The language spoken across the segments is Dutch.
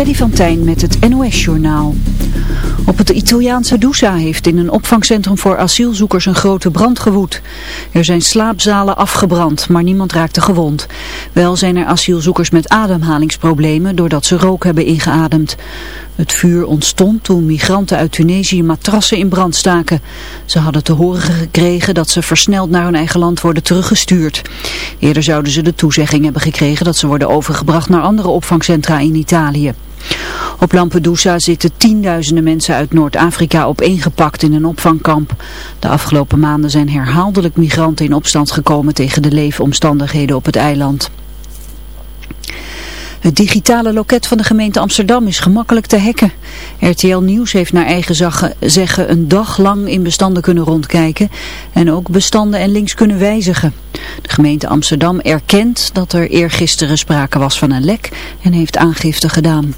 Freddy van Tijn met het NOS-journaal. Op het Italiaanse Dusa heeft in een opvangcentrum voor asielzoekers een grote brand gewoed. Er zijn slaapzalen afgebrand, maar niemand raakte gewond. Wel zijn er asielzoekers met ademhalingsproblemen doordat ze rook hebben ingeademd. Het vuur ontstond toen migranten uit Tunesië matrassen in brand staken. Ze hadden te horen gekregen dat ze versneld naar hun eigen land worden teruggestuurd. Eerder zouden ze de toezegging hebben gekregen dat ze worden overgebracht naar andere opvangcentra in Italië. Op Lampedusa zitten tienduizenden mensen uit Noord-Afrika opeengepakt in een opvangkamp. De afgelopen maanden zijn herhaaldelijk migranten in opstand gekomen tegen de leefomstandigheden op het eiland. Het digitale loket van de gemeente Amsterdam is gemakkelijk te hacken. RTL Nieuws heeft naar eigen zeggen een dag lang in bestanden kunnen rondkijken en ook bestanden en links kunnen wijzigen. De gemeente Amsterdam erkent dat er eergisteren sprake was van een lek en heeft aangifte gedaan.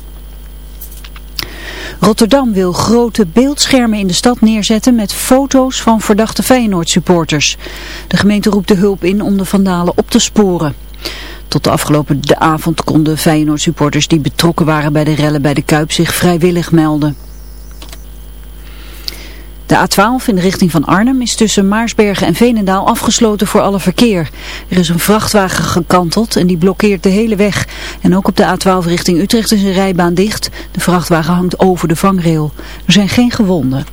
Rotterdam wil grote beeldschermen in de stad neerzetten met foto's van verdachte Feyenoord supporters. De gemeente roept de hulp in om de vandalen op te sporen. Tot de afgelopen avond konden Feyenoord supporters die betrokken waren bij de rellen bij de Kuip zich vrijwillig melden. De A12 in de richting van Arnhem is tussen Maarsbergen en Veenendaal afgesloten voor alle verkeer. Er is een vrachtwagen gekanteld en die blokkeert de hele weg. En ook op de A12 richting Utrecht is een rijbaan dicht. De vrachtwagen hangt over de vangrail. Er zijn geen gewonden.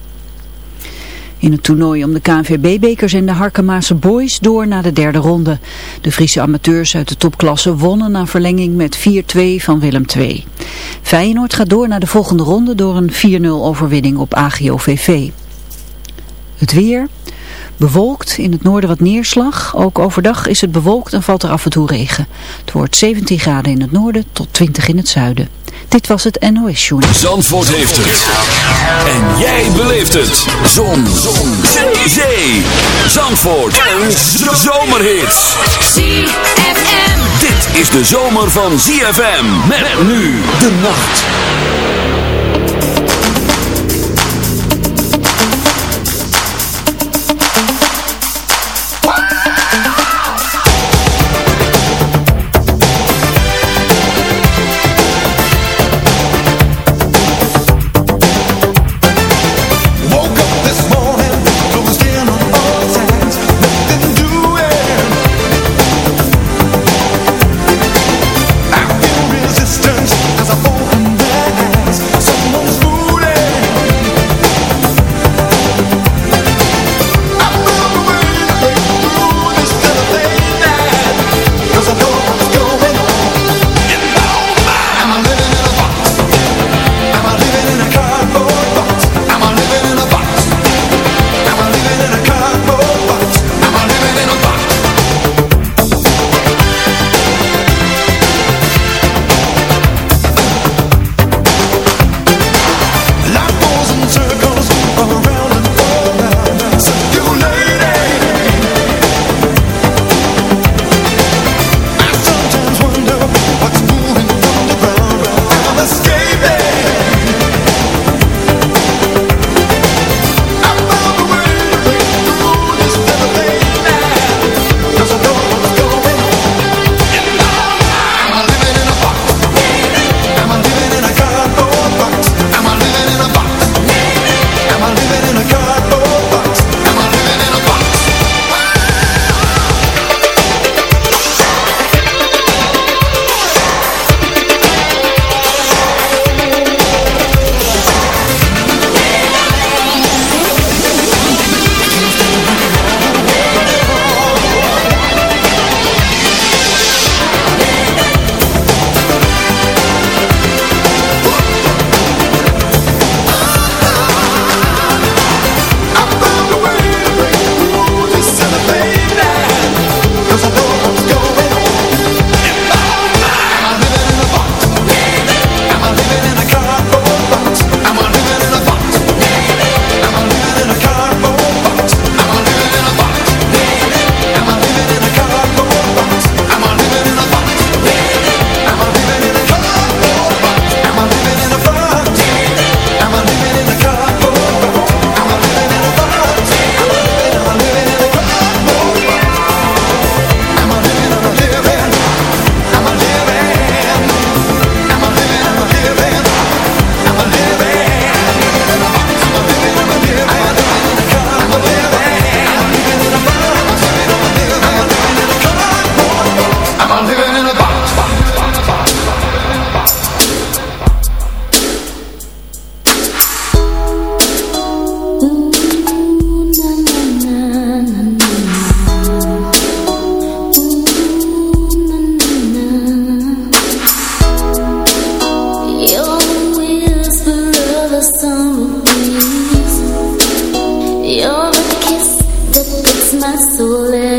In het toernooi om de KNVB-beker zijn de Harkemaase Boys door naar de derde ronde. De Friese amateurs uit de topklasse wonnen na verlenging met 4-2 van Willem II. Feyenoord gaat door naar de volgende ronde door een 4-0 overwinning op AGOVV. Het weer... Bewolkt, in het noorden wat neerslag. Ook overdag is het bewolkt en valt er af en toe regen. Het wordt 17 graden in het noorden tot 20 in het zuiden. Dit was het NOS Journal. Zandvoort heeft het. En jij beleeft het. Zon. Zon. Zee. Zandvoort. Een zomerhit. ZFM. Dit is de zomer van ZFM. Met nu de nacht. my soul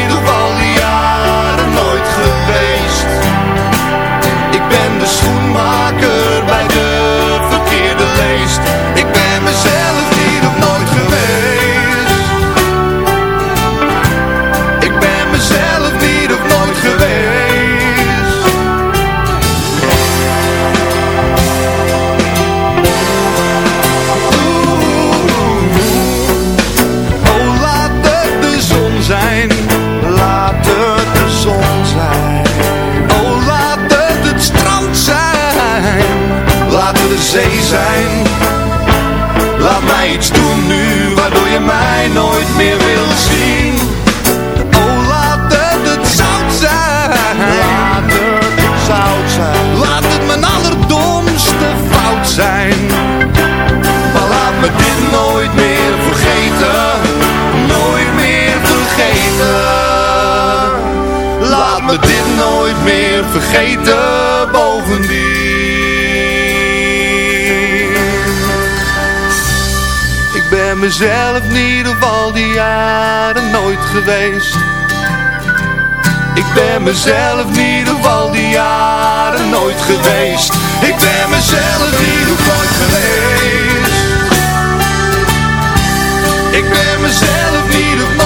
ben de nooit meer vergeten Bovendien. Ik ben mezelf niet op al die jaren nooit geweest. Ik ben mezelf niet op al die jaren nooit geweest. Ik ben mezelf niet op nooit geweest. Ik ben mezelf niet op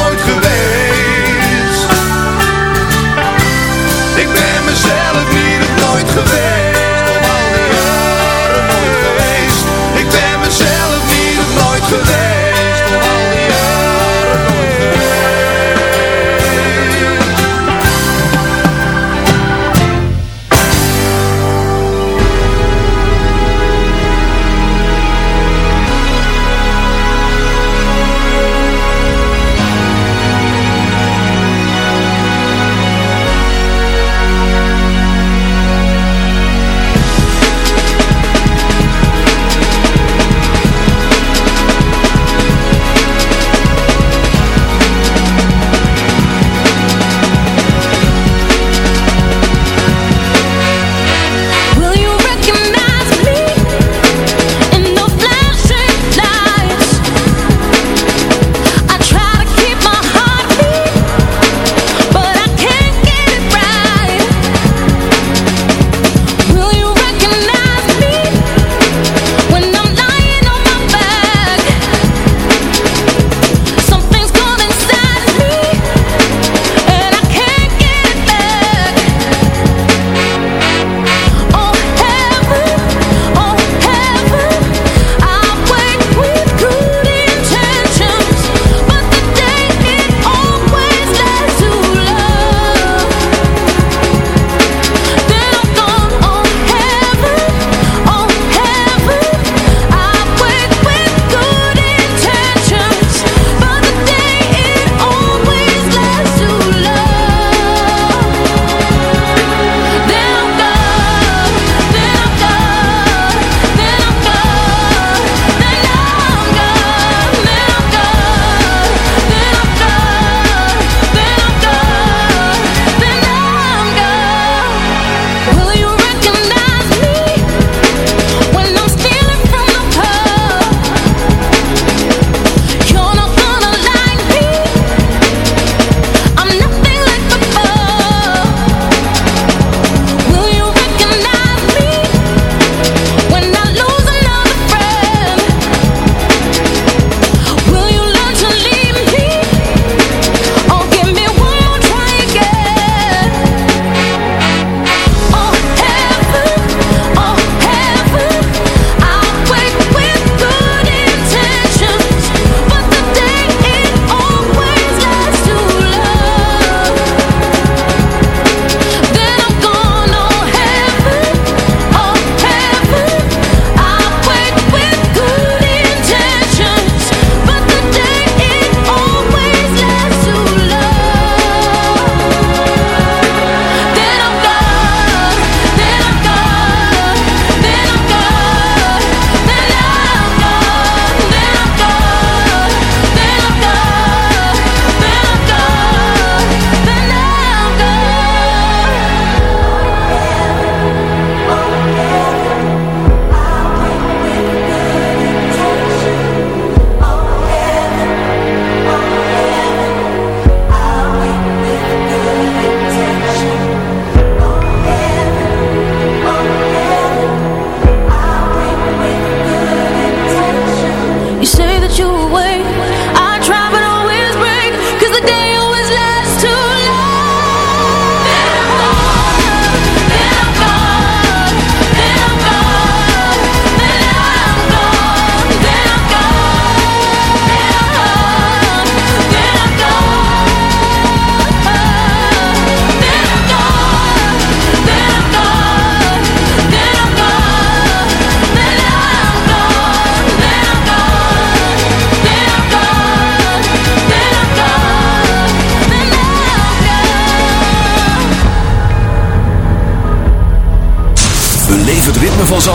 you were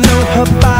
No know her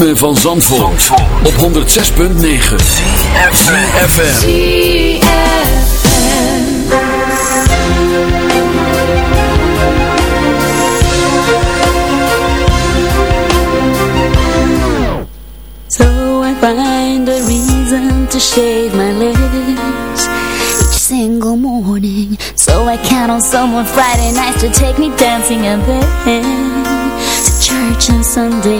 ritme van Zandvoort, Zandvoort. op 106.9 CFFM So I find a reason to shave my legs Each single morning. So I count on someone Friday nights to take me dancing and then To church on Sunday.